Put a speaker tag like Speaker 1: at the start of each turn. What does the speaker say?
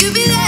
Speaker 1: You be there.